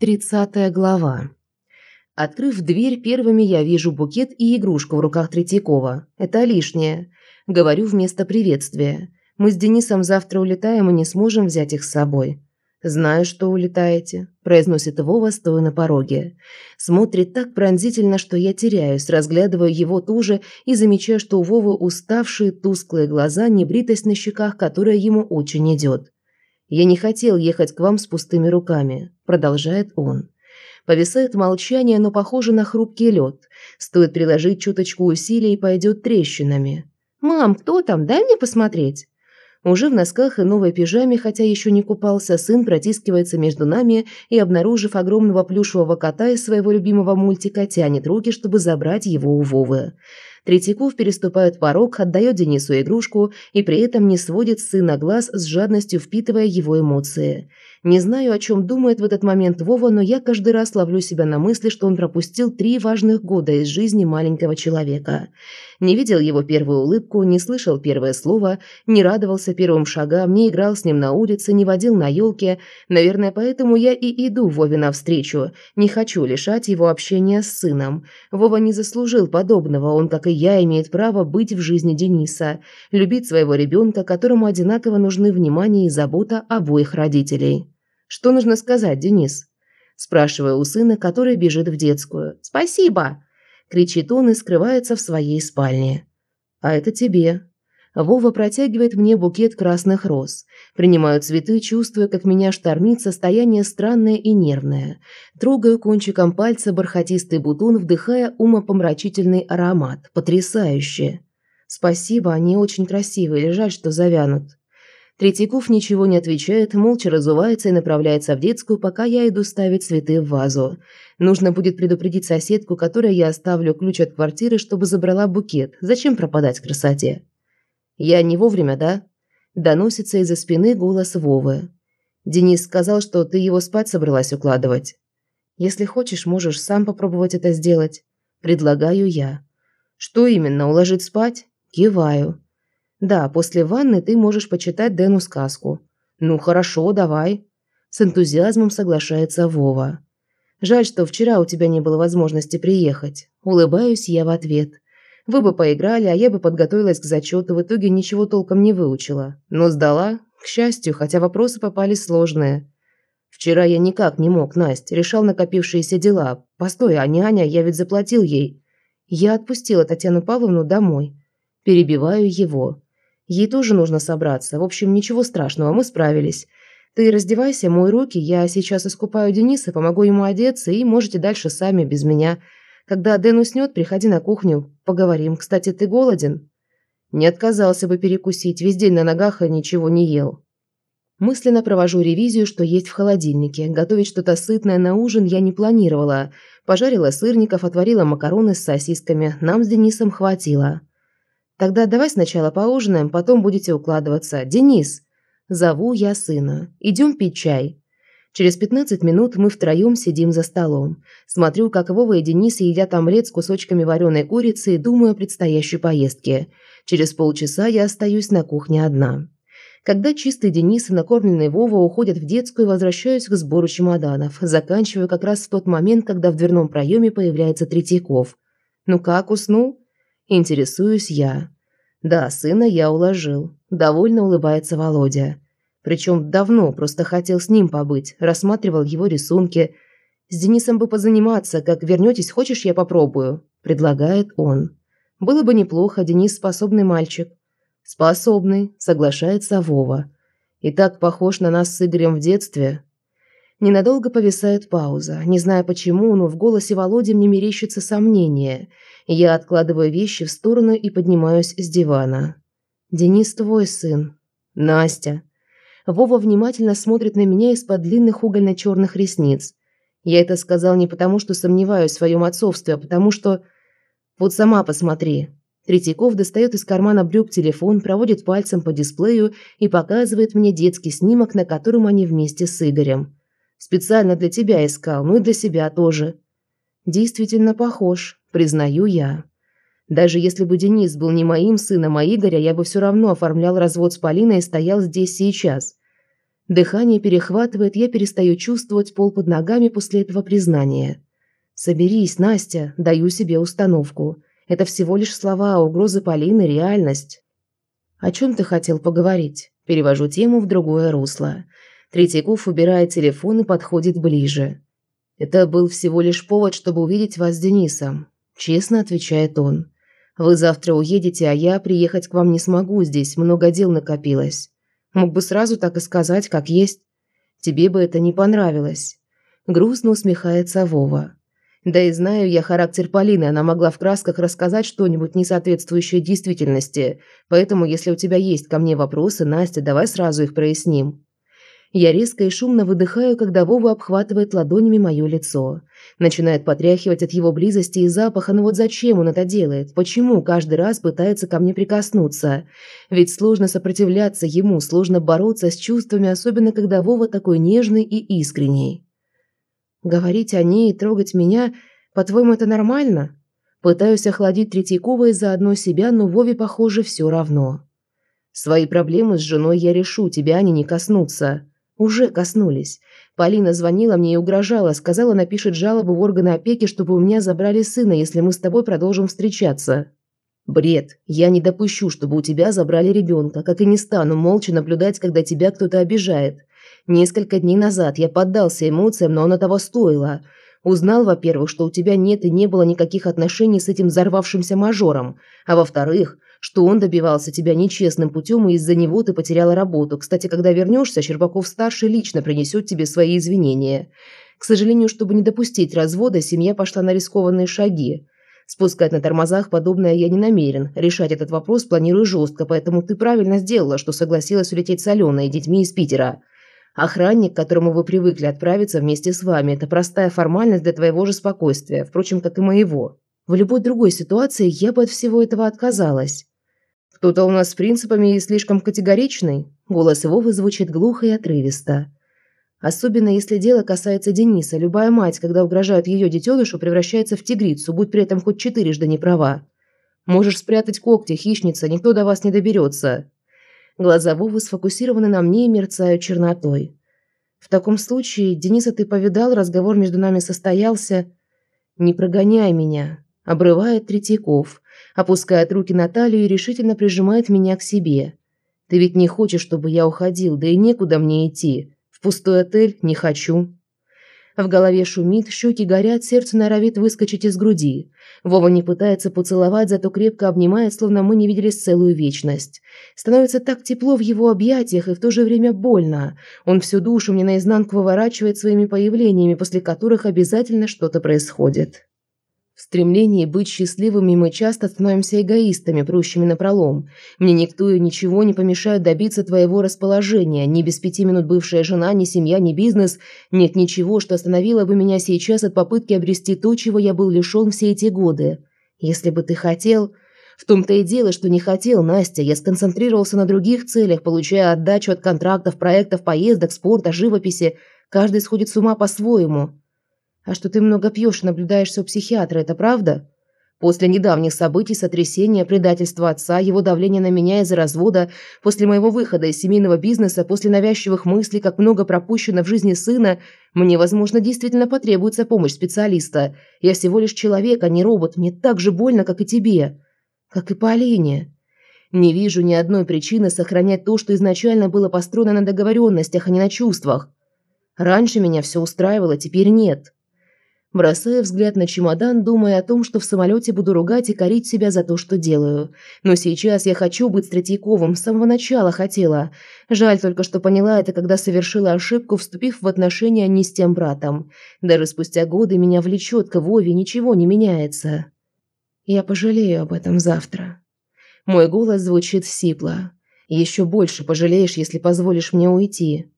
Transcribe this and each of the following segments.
Тридцатая глава. Открыв дверь, первыми я вижу букет и игрушку в руках Третьякова. Это лишнее. Говорю вместо приветствия. Мы с Денисом завтра улетаем и не сможем взять их с собой. «Знаю, что улетаете», – произносит Вова, стоя на пороге. Смотрит так пронзительно, что я теряюсь, разглядываю его туже и замечаю, что у Вовы уставшие тусклые глаза, небритость на щеках, которая ему очень идет. «Я не хотел ехать к вам с пустыми руками», – продолжает он. Повисает молчание, но похоже на хрупкий лед. Стоит приложить чуточку усилий и пойдет трещинами. «Мам, кто там? Дай мне посмотреть». Уже в носках и новой пижаме, хотя еще не купался, сын протискивается между нами и, обнаружив огромного плюшевого кота из своего любимого мультика, тянет руки, чтобы забрать его у Вовы. Третьяков переступает порог, отдает Денису игрушку и при этом не сводит сына глаз с жадностью впитывая его эмоции. Не знаю, о чем думает в этот момент Вова, но я каждый раз ловлю себя на мысли, что он пропустил три важных года из жизни маленького человека. Не видел его первую улыбку, не слышал первое слово, не радовался первым шагам, не играл с ним на улице, не водил на елке. Наверное, поэтому я и иду Вове навстречу. Не хочу лишать его общения с сыном. Вова не заслужил подобного, он, как и я, имеет право быть в жизни Дениса, любить своего ребенка, которому одинаково нужны внимание и забота обоих родителей. «Что нужно сказать, Денис?» Спрашиваю у сына, который бежит в детскую. «Спасибо!» кричит он и скрывается в своей спальне. А это тебе. Вова протягивает мне букет красных роз. Принимаю цветы, чувствуя, как меня штормит состояние странное и нервное. Трогаю кончиком пальца бархатистый бутон, вдыхая умопомрачительный аромат. Потрясающе. Спасибо, они очень красивые, жаль, что завянут. Третьяков ничего не отвечает, молча разувается и направляется в детскую, пока я иду ставить цветы в вазу. Нужно будет предупредить соседку, которой я оставлю ключ от квартиры, чтобы забрала букет. Зачем пропадать красоте? Я не вовремя, да? Доносится из-за спины голос Вовы. Денис сказал, что ты его спать собралась укладывать. Если хочешь, можешь сам попробовать это сделать. Предлагаю я. Что именно, уложить спать? Киваю. Да, после ванны ты можешь почитать Дэну сказку. Ну хорошо, давай. С энтузиазмом соглашается Вова. Жаль, что вчера у тебя не было возможности приехать. Улыбаюсь я в ответ. Вы бы поиграли, а я бы подготовилась к зачету, в итоге ничего толком не выучила. Но сдала, к счастью, хотя вопросы попались сложные. Вчера я никак не мог, Настя, решал накопившиеся дела. Постой, а няня, я ведь заплатил ей. Я отпустила Татьяну Павловну домой. Перебиваю его. Ей тоже нужно собраться. В общем, ничего страшного, мы справились. Ты раздевайся, мой руки, я сейчас искупаю Дениса, помогу ему одеться, и можете дальше сами, без меня. Когда Дэн уснет, приходи на кухню, поговорим. Кстати, ты голоден?» Не отказался бы перекусить, весь день на ногах и ничего не ел. Мысленно провожу ревизию, что есть в холодильнике. Готовить что-то сытное на ужин я не планировала. Пожарила сырников, отварила макароны с сосисками. Нам с Денисом хватило. Тогда давай сначала поужинаем, потом будете укладываться. Денис, зову я сына. Идем пить чай. Через 15 минут мы втроем сидим за столом. Смотрю, как Вова и Денис едят омлет с кусочками вареной курицы и думаю о предстоящей поездке. Через полчаса я остаюсь на кухне одна. Когда чистый Денис и накормленный Вова уходят в детскую, возвращаюсь к сбору чемоданов. Заканчиваю как раз в тот момент, когда в дверном проеме появляется Третьяков. «Ну как, уснул?» Интересуюсь я. Да, сына я уложил. Довольно улыбается Володя. Причем давно, просто хотел с ним побыть, рассматривал его рисунки. С Денисом бы позаниматься, как вернетесь, хочешь, я попробую? Предлагает он. Было бы неплохо, Денис способный мальчик. Способный, соглашается Вова. И так похож на нас с Игорем в детстве. Ненадолго повисает пауза. Не знаю почему, но в голосе Володи мне мерещится сомнение – я откладываю вещи в сторону и поднимаюсь с дивана. «Денис твой сын». «Настя». Вова внимательно смотрит на меня из-под длинных угольно-черных ресниц. Я это сказал не потому, что сомневаюсь в своем отцовстве, а потому что... Вот сама посмотри. Третьяков достает из кармана брюк телефон, проводит пальцем по дисплею и показывает мне детский снимок, на котором они вместе с Игорем. Специально для тебя искал, ну и для себя тоже. Действительно похож признаю я. Даже если бы Денис был не моим сыном, а Игоря, я бы все равно оформлял развод с Полиной и стоял здесь сейчас. Дыхание перехватывает, я перестаю чувствовать пол под ногами после этого признания. «Соберись, Настя, даю себе установку. Это всего лишь слова, а угрозы Полины – реальность». «О чем ты хотел поговорить?» Перевожу тему в другое русло. Третьяков убирает телефон и подходит ближе. «Это был всего лишь повод, чтобы увидеть вас с Денисом», – честно отвечает он. «Вы завтра уедете, а я приехать к вам не смогу, здесь много дел накопилось. Мог бы сразу так и сказать, как есть. Тебе бы это не понравилось». Грустно усмехается Вова. Да и знаю я характер Полины, она могла в красках рассказать что-нибудь не соответствующее действительности. Поэтому, если у тебя есть ко мне вопросы, Настя, давай сразу их проясним. Я резко и шумно выдыхаю, когда Вова обхватывает ладонями мое лицо. Начинает потряхивать от его близости и запаха, но вот зачем он это делает? Почему каждый раз пытается ко мне прикоснуться? Ведь сложно сопротивляться ему, сложно бороться с чувствами, особенно когда Вова такой нежный и искренний. Говорить о ней и трогать меня, по-твоему, это нормально? Пытаюсь охладить Третьякова и заодно себя, но Вове, похоже, все равно. Свои проблемы с женой я решу, тебя они не коснутся. Уже коснулись. Полина звонила мне и угрожала, сказала, напишет жалобу в органы опеки, чтобы у меня забрали сына, если мы с тобой продолжим встречаться. Бред. Я не допущу, чтобы у тебя забрали ребенка, как и не стану молча наблюдать, когда тебя кто-то обижает. Несколько дней назад я поддался эмоциям, но оно того стоило. Узнал, во-первых, что у тебя нет и не было никаких отношений с этим взорвавшимся мажором, а во-вторых, что он добивался тебя нечестным путем, и из-за него ты потеряла работу. Кстати, когда вернешься, Щербаков-старший лично принесет тебе свои извинения. К сожалению, чтобы не допустить развода, семья пошла на рискованные шаги. Спускать на тормозах подобное я не намерен. Решать этот вопрос планирую жестко, поэтому ты правильно сделала, что согласилась улететь с Аленой и детьми из Питера. Охранник, к которому вы привыкли отправиться вместе с вами, это простая формальность для твоего же спокойствия, впрочем, как и моего. В любой другой ситуации я бы от всего этого отказалась. Кто-то у нас с принципами и слишком категоричный. Голос его звучит глухо и отрывисто. Особенно если дело касается Дениса. Любая мать, когда угрожают ее детенышу, превращается в тигрицу, будь при этом хоть четырежды не права. Можешь спрятать когти, хищница, никто до вас не доберется. Глаза Вовы сфокусированы на мне и мерцают чернотой. В таком случае, Дениса ты повидал, разговор между нами состоялся. Не прогоняй меня, обрывает Третьяков, опускает руки на талию и решительно прижимает меня к себе. Ты ведь не хочешь, чтобы я уходил, да и некуда мне идти. В пустой отель не хочу. В голове шумит, щеки горят, сердце норовит выскочить из груди. Вова не пытается поцеловать, зато крепко обнимает, словно мы не виделись целую вечность. Становится так тепло в его объятиях и в то же время больно. Он всю душу мне наизнанку выворачивает своими появлениями, после которых обязательно что-то происходит. В стремлении быть счастливыми мы часто становимся эгоистами, прущими на пролом. Мне никто и ничего не помешает добиться твоего расположения. Ни без пяти минут бывшая жена, ни семья, ни бизнес. Нет ничего, что остановило бы меня сейчас от попытки обрести то, чего я был лишён все эти годы. Если бы ты хотел... В том-то и дело, что не хотел, Настя. Я сконцентрировался на других целях, получая отдачу от контрактов, проектов, поездок, спорта, живописи. Каждый сходит с ума по-своему. А что ты много пьешь и наблюдаешься у психиатра, это правда? После недавних событий, сотрясения, предательства отца, его давления на меня из-за развода, после моего выхода из семейного бизнеса, после навязчивых мыслей, как много пропущено в жизни сына, мне, возможно, действительно потребуется помощь специалиста. Я всего лишь человек, а не робот. Мне так же больно, как и тебе. Как и Полине. Не вижу ни одной причины сохранять то, что изначально было построено на договоренностях, а не на чувствах. Раньше меня все устраивало, теперь нет бросая взгляд на чемодан, думая о том, что в самолете буду ругать и корить себя за то, что делаю. Но сейчас я хочу быть Третьяковым, с самого начала хотела. Жаль только, что поняла это, когда совершила ошибку, вступив в отношения не с тем братом. Даже спустя годы меня влечет к Вове, ничего не меняется. Я пожалею об этом завтра. Мой голос звучит сипло. Еще больше пожалеешь, если позволишь мне уйти.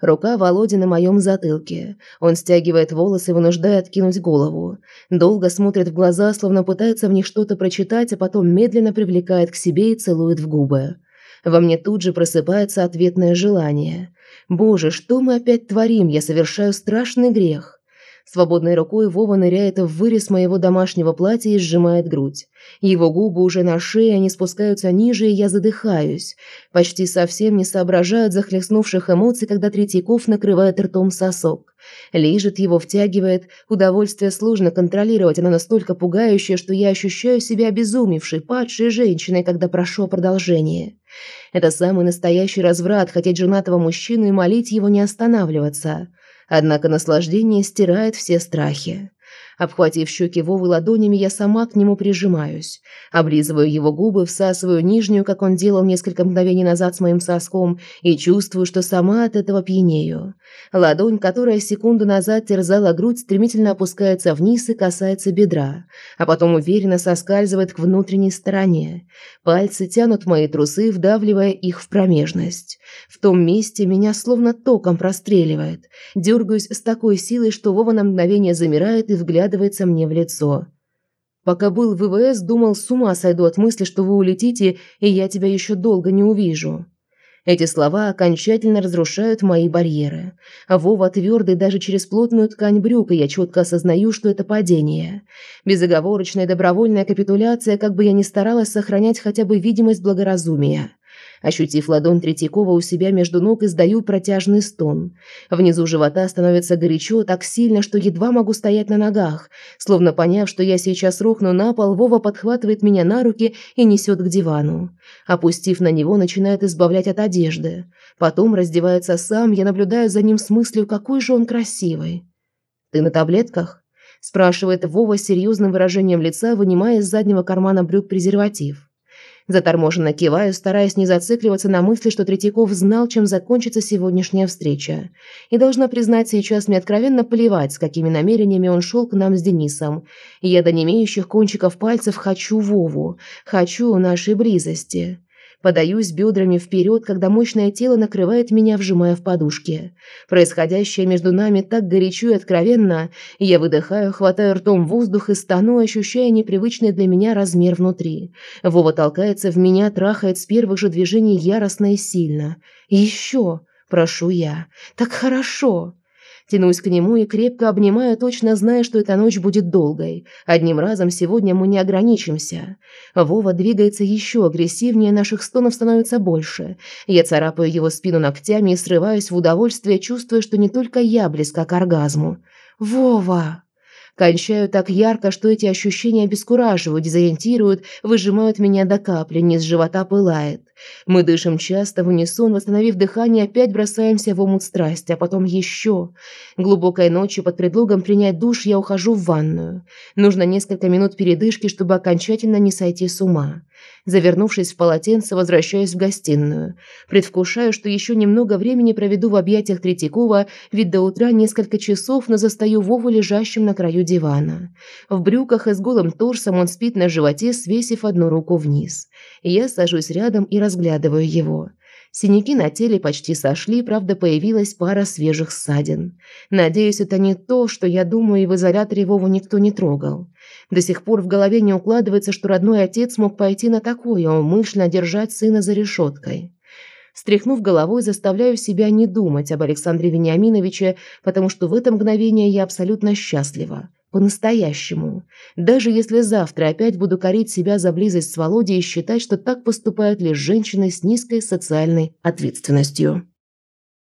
Рука Володи на моем затылке. Он стягивает волосы, вынуждая откинуть голову. Долго смотрит в глаза, словно пытается в них что-то прочитать, а потом медленно привлекает к себе и целует в губы. Во мне тут же просыпается ответное желание. «Боже, что мы опять творим? Я совершаю страшный грех». Свободной рукой Вова ныряет в вырез моего домашнего платья и сжимает грудь. Его губы уже на шее, они спускаются ниже, и я задыхаюсь. Почти совсем не соображают захлестнувших эмоций, когда Третьяков накрывает ртом сосок. Лижет его, втягивает. Удовольствие сложно контролировать, оно настолько пугающее, что я ощущаю себя обезумевшей, падшей женщиной, когда прошу о продолжении. Это самый настоящий разврат, хотеть женатого мужчину и молить его не останавливаться. Однако наслаждение стирает все страхи. Обхватив щеки Вовы ладонями, я сама к нему прижимаюсь. Облизываю его губы, всасываю нижнюю, как он делал несколько мгновений назад с моим соском, и чувствую, что сама от этого пьянею. Ладонь, которая секунду назад терзала грудь, стремительно опускается вниз и касается бедра, а потом уверенно соскальзывает к внутренней стороне. Пальцы тянут мои трусы, вдавливая их в промежность. В том месте меня словно током простреливает. Дергаюсь с такой силой, что Вова на мгновение замирает и вглядывается вглядывается мне в лицо. Пока был в ВВС, думал, с ума сойду от мысли, что вы улетите, и я тебя еще долго не увижу. Эти слова окончательно разрушают мои барьеры. Вова твердый даже через плотную ткань брюк, и я четко осознаю, что это падение. Безоговорочная добровольная капитуляция, как бы я ни старалась сохранять хотя бы видимость благоразумия. Ощутив ладонь Третьякова у себя между ног, издаю протяжный стон. Внизу живота становится горячо так сильно, что едва могу стоять на ногах. Словно поняв, что я сейчас рухну на пол, Вова подхватывает меня на руки и несет к дивану. Опустив на него, начинает избавлять от одежды. Потом раздевается сам, я наблюдаю за ним с мыслью, какой же он красивый. «Ты на таблетках?» спрашивает Вова с серьезным выражением лица, вынимая из заднего кармана брюк презерватив. Заторможенно киваю, стараясь не зацикливаться на мысли, что Третьяков знал, чем закончится сегодняшняя встреча. И должна признать, сейчас мне откровенно плевать, с какими намерениями он шел к нам с Денисом. Я до немеющих кончиков пальцев хочу Вову, хочу нашей близости. Подаюсь бедрами вперед, когда мощное тело накрывает меня, вжимая в подушки. Происходящее между нами так горячо и откровенно, я выдыхаю, хватаю ртом воздух и стану, ощущая непривычный для меня размер внутри. Вова толкается в меня, трахает с первых же движений яростно и сильно. «Еще!» – прошу я. «Так хорошо!» Тянусь к нему и крепко обнимаю, точно зная, что эта ночь будет долгой. Одним разом сегодня мы не ограничимся. Вова двигается еще агрессивнее, наших стонов становится больше. Я царапаю его спину ногтями и срываюсь в удовольствие, чувствуя, что не только я близка к оргазму. «Вова!» Кончаю так ярко, что эти ощущения обескураживают, дезориентируют, выжимают меня до капли, низ живота пылает. Мы дышим часто, в унисон, восстановив дыхание, опять бросаемся в омут страсти, а потом еще. Глубокой ночью под предлогом принять душ я ухожу в ванную. Нужно несколько минут передышки, чтобы окончательно не сойти с ума. Завернувшись в полотенце, возвращаюсь в гостиную. Предвкушаю, что еще немного времени проведу в объятиях Третьякова, ведь до утра несколько часов, но застаю Вову лежащим на краю дивана. В брюках и с голым торсом он спит на животе, свесив одну руку вниз. Я сажусь рядом и разглядываю его. Синяки на теле почти сошли, правда, появилась пара свежих ссадин. Надеюсь, это не то, что я думаю, и в изоляторе Вову никто не трогал. До сих пор в голове не укладывается, что родной отец мог пойти на такое, умышленно держать сына за решеткой. Стряхнув головой, заставляю себя не думать об Александре Вениаминовиче, потому что в это мгновение я абсолютно счастлива. По-настоящему. Даже если завтра опять буду корить себя за близость с Володей и считать, что так поступают лишь женщины с низкой социальной ответственностью.